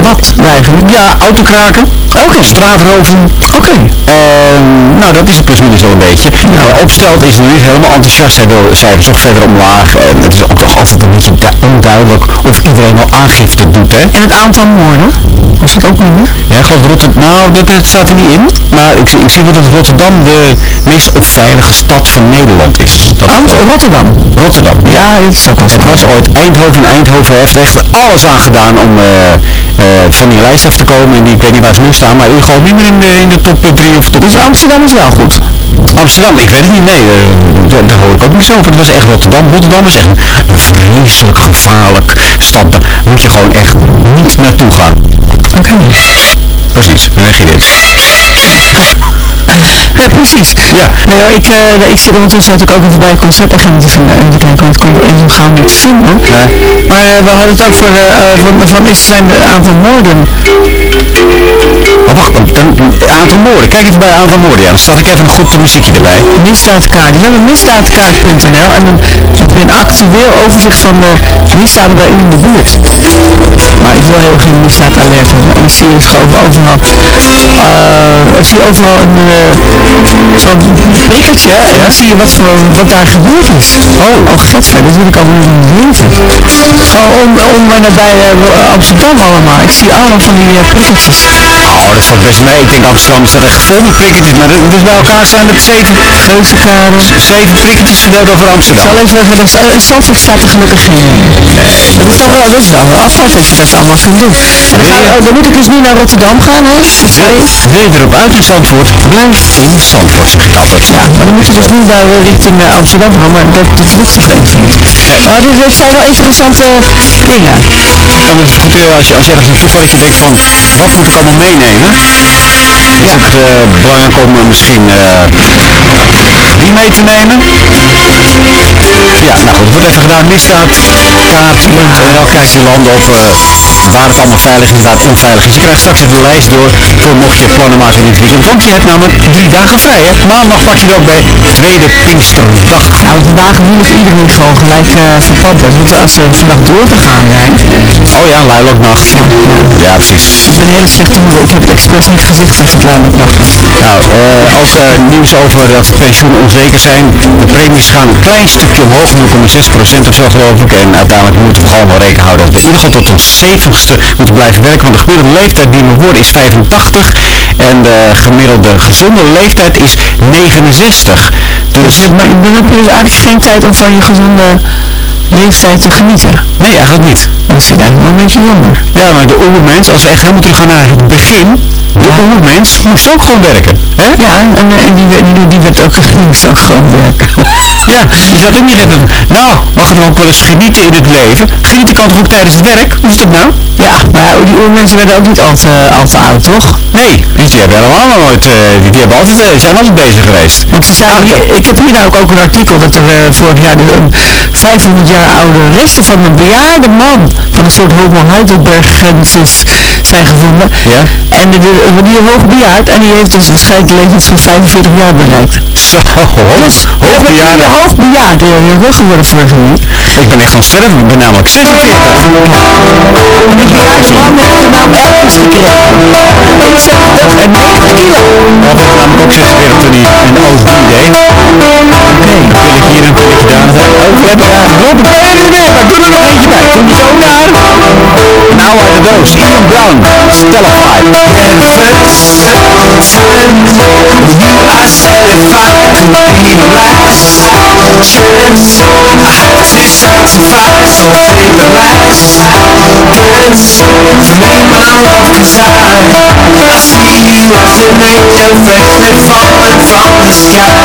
wat eigenlijk?
Ja, autokraken. Oké. Straatroven. Oké. Ehm, nou, dat is het plusminus wel een beetje. Eh, opstelt is nu helemaal enthousiast. Hij wil cijfers nog verder omlaag. En het is ook toch altijd een beetje du- onduidelijk of iedereen wel aangifte doet, hè?
En het aantal moorden? Was dat ook minder?
Ja, ik geloof Rotterdam, nou, dat, dat staat er niet in. Maar ik, zie- ik zie wel dat Rotterdam de meest onveilige stad van Nederland is. Dat,
Rotterdam.
Rotterdam.
Ja, het is ook wel zo.
Het was ooit Eindhoven. en Eindhoven heeft echt alles aan gedaan om van die lijst af te komen. En die, ik weet niet waar ze nu staan, maar ieder geval niet meer in de, in de top 3 of top
Dus Amsterdam is wel goed.
Amsterdam, ik weet het niet, nee, eh, daar, daar hoor ik ook niet zo over. Het was echt Rotterdam. Rotterdam is echt een vreselijk gevaarlijk stad. Daar moet je gewoon echt niet naartoe gaan.
Oké.
Precies, dan je dit.
Ja, precies.
Ja.
Nou ja, ik, eh, ik zit ondertussen natuurlijk ook even bij concertagenda te vinden. En te kijken wat kon even gauw niet te vinden.
Nee.
Maar eh, we hadden het ook voor, eh, eh, van, van is zijn de aantal moorden.
Maar wacht, dan, aantal moorden. Kijk even bij aantal moorden. Ja, dan start ik even een goed muziekje erbij.
Misdaadkaart. We hebben misdaadkaart.nl en dan heb je een actueel overzicht van de misdaden bij u in de buurt. Maar ik wil heel geen misdaad alert hebben. En ik zie het gewoon overal. eh ik zie overal een eh, zo'n bekertje en dan zie je wat, voor, wat daar gebeurd is. Oh, oh getver, dat wil ik allemaal niet weten. Oh, om, om en nabij eh, Amsterdam allemaal. Ik zie allemaal van die uh, prikkeltjes.
Oh, dat valt best mee. Ik denk Amsterdam staat echt vol met prikketjes. Maar dus bij elkaar zijn het zeven, zeven prikketjes verdeeld over Amsterdam.
zal even zeggen, dus, uh, in Zandvoort staat er gelukkig geen. Nee. Dat is toch wel, dat is wel dat je dat allemaal gaat doen. En dan, oh, dan moet ik dus nu naar Rotterdam gaan, hè? Dat je
erop uit in Zandvoort? Blijf in Zandvoort, ik altijd.
Ja, maar dan moet je dus nu naar eh, richting eh, Amsterdam gaan, maar dat, dat lukt dus even niet. Maar dit, dit zijn wel interessante dingen.
Ja, maar het is goed eh, als je, als je ergens naartoe gaat dat je denkt van, wat moet ik allemaal meenemen? Is het eh, belangrijk om eh, misschien eh, die mee te nemen? Ja, nou goed, het wordt even gedaan. Misdaadkaart.nl. Kijk je landen op eh, waar het allemaal veilig is en waar het onveilig is. Je krijgt straks even de lijst door voor mocht je plannen maken in het weekend. Want je hebt namelijk drie dagen vrij, hè? Maandag pak je ook bij tweede Pinksterdag.
Nou, vandaag wil ik iedereen gewoon gelijk eh verpappen. Want als we vandaag door te gaan zijn,
Oh ja, Luiloknacht. Ja, precies.
ik ben een hele slechte moeder. Ik heb het expres niet gezegd als het Luiloknacht is.
Nou, eh, ook eh, nieuws over dat pensioenen onzeker zijn. De premies gaan een klein stukje omhoog, 0,6% of zo geloof ik. En uiteindelijk moeten we gewoon wel rekening houden dat we in ieder geval tot ons 70ste moeten blijven werken. Want de gemiddelde leeftijd die we worden is 85. En de gemiddelde gezonde leeftijd is 69. Dus
Maar dan heb je dus eigenlijk geen tijd om van je gezonde leeftijd te genieten.
nee, eigenlijk niet.
Dan zit eigenlijk wel een beetje jammer.
Ja, maar de oermens, als we echt helemaal terug gaan naar het begin, de oermens moest ook gewoon werken. Hè?
Ja, en, eh, en die, die, die werd ook, (laughs) die moest ook gewoon werken. (laughs)
Ja, je zat ook niet even, nou, mag er ook wel eens genieten in het leven. Genieten kan toch ook tijdens het werk? Hoe is dat nou?
Ja, maar die oermensen werden ook niet al te, al te oud, toch?
Nee, dus die hebben helemaal nooit, eh, die, die hebben altijd, eh, zijn altijd bezig geweest.
Want ze ik heb hier nou ook een artikel dat er eh, vorig jaar dus een 500 jaar oude resten van een bejaarde man van een soort homo heidelbergensis zijn gevonden.
Ja?
En die, die, die hoog bejaard en die heeft dus waarschijnlijk de leeftijd van 45 jaar bereikt.
Zo, (laughs)
Dus
hoogbejaarde.
Ja, hoog bejaard. Die hebben we geworden vorig jaar.
Ik ben echt van sterven, ik ben namelijk 46.
En die bejaarde man heeft de naam ergens gekregen. Ik zeg het en 90 kilo.
Dat heb ik namelijk ook 46 toen hij een deed. Oké, hier een pilletje daar overleppen. Ja, Robert Bernard, doe er nog eentje bij. Kom zo naar. Nou uit de doos. Ian Brown. Stella Five.
I said if I could be last chance I have to sanctify So the last dance For me my love desire I see you as an angel Faithfully falling from the sky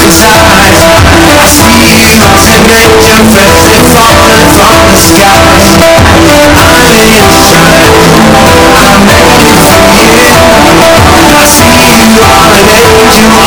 falling from the I'm in time I make it through it I see you. are an angel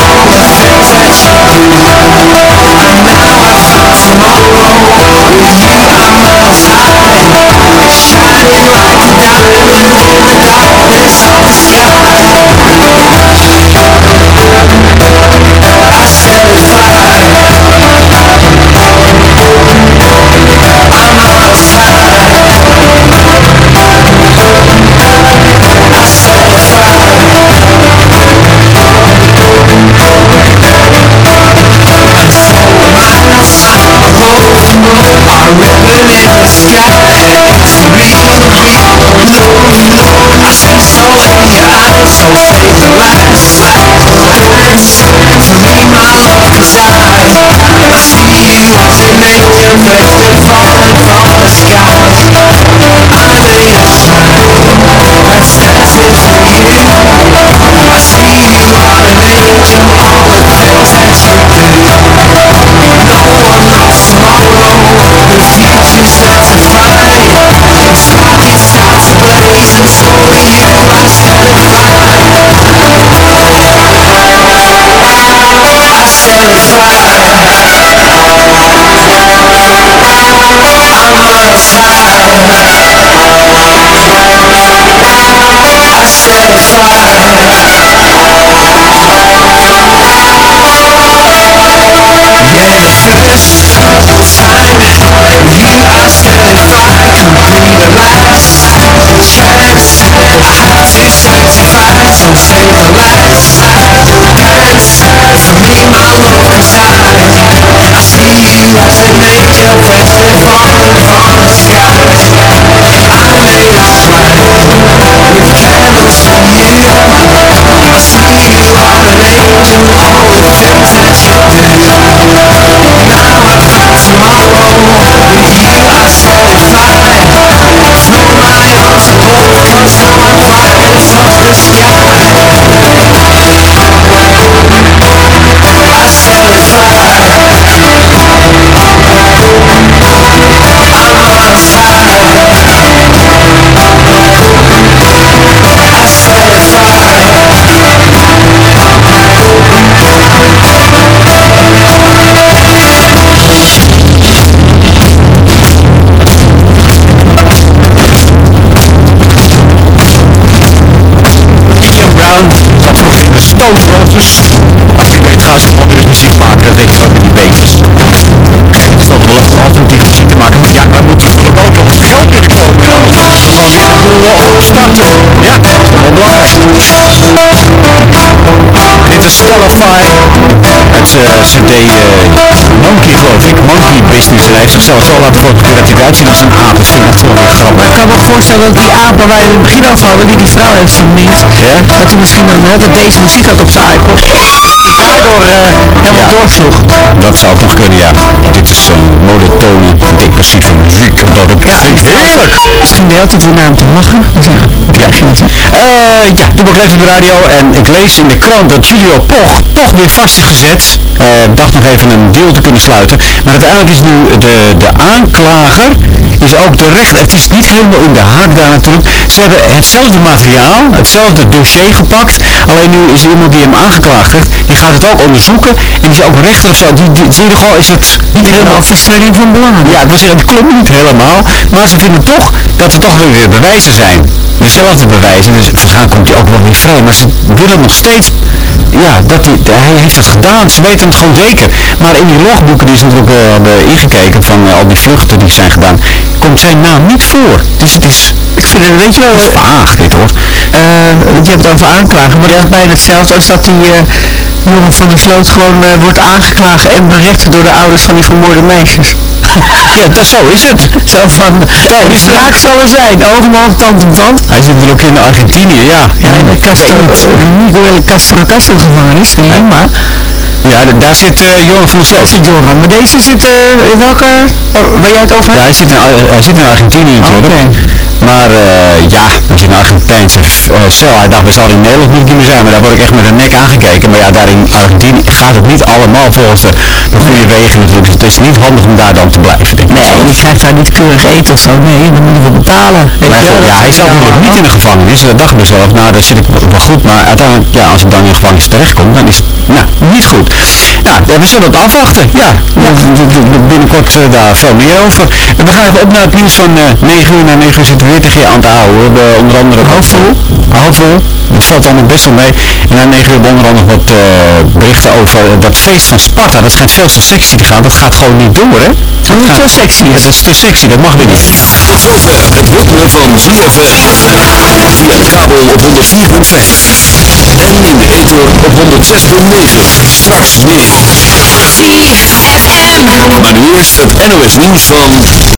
Roses. Als je weet gaan ze gewoon weer muziek maken, dat weet je die beetjes. Het is toch wel lastig alternatieve muziek te maken, maar ja, daar moet natuurlijk ook nog binnenkomen. Weer de boel opstarten. Ja, dat is wel belangrijk. Dit is. Het uh, cd eh, Monkey geloof ik, Monkey Business. En hij heeft zichzelf zo laten fotograferen dat hij eruit ziet als een aap. Dat ik grappig.
Ik kan me ook voorstellen dat die apen waar we in het begin over hadden, die die vrouw heeft verminkt,
Ja?
dat hij misschien dan net dat deze muziek had op zijn iPod, daardoor eh helemaal
Ja.
doorsloeg.
Dat zou ook nog kunnen, ja. Dit is een monotone, depressieve muziek. Dat ik vind heerlijk.
Stimuleert het weer naar hem te lachen. Ja,
Ja, Eh, ja, toen ik even op de radio en ik lees in de krant dat Julio Poch toch weer vast is gezet. Eh, Ik dacht nog even een deal te kunnen sluiten. Maar uiteindelijk is nu de, de aanklager is ook de rechter. Het is niet helemaal in de haak daar natuurlijk. Ze hebben hetzelfde materiaal, hetzelfde dossier gepakt. Alleen nu is er iemand die hem aangeklaagd heeft. Die gaat het ook onderzoeken. En die is ook rechter of zo. Die, die, in ieder geval is het niet helemaal
van belang.
Ja, het klopt niet helemaal. Maar ze vinden toch dat er toch weer bewijzen zijn. Dezelfde bewijzen. Dus waarschijnlijk komt hij ook wel weer vrij. Maar ze willen nog steeds ja, dat hij, hij heeft het gedaan. Ze weten het gewoon zeker. Maar in die logboeken die ze natuurlijk uh, hebben ingekeken van uh, al die vluchten die zijn gedaan, komt zijn naam niet voor. Dus het is,
ik vind het, weet je wel,
vaag dit hoor.
Uh, je hebt het over aanklagen, maar dat is bijna hetzelfde als dat die jongen van de sloot gewoon wordt aangeklaagd en berecht door de ouders van die vermoorde meisjes. (laughs)
ja, dat, zo is het.
Zo van, nou, die spraak zal er zijn, oog, tand om tand.
Hij zit natuurlijk in Argentinië, ja.
Ja, in de Castro, Miguel Castro Castro gevangenis, nee, maar...
Ja, daar zit uh, Joran van
zit Joran, maar deze zit uh, in welke, oh, waar jij het over hebt?
Ja, hij zit in, hij zit in Argentinië natuurlijk.
Oh, okay.
Maar uh, ja, als je een Argentijnse cel, hij dacht, we zouden in Nederland niet kunnen zijn, maar daar word ik echt met een nek aangekeken. Maar ja, daar in Argentinië gaat het niet allemaal volgens de, de goede wegen natuurlijk. Dus het is niet handig om daar dan te blijven, denk ik.
Nee, je krijgt daar niet keurig eten of zo. Nee, dan moet je wel betalen.
Maar goed, ja, hij zat natuurlijk niet in de gevangenis. Dat dacht ik mezelf, nou, daar zit ik wel goed. Maar uiteindelijk, ja, als ik dan in de gevangenis terechtkom, dan is het nou, niet goed. Nou, we zullen het afwachten. Ja, binnenkort uh, daar veel meer over. We gaan even op naar het nieuws van uh, 9 uur naar 9 uur zitten we weer tegen je aan te houden. We hebben onder andere
hoofdvol.
Hoofdvol. Dat valt allemaal best wel mee. En na 9 uur hebben we onder andere wat uh, berichten over dat feest van Sparta. Dat schijnt veel te sexy te gaan. Dat gaat gewoon niet door, hè?
Dat te sexy is.
Dat is te sexy, dat mag weer niet.
Tot zover het ritme van ZFM. Via de kabel op 104.5. En in de ether op 106.9. Straks meer.
ZFM.
Maar nu eerst het NOS nieuws van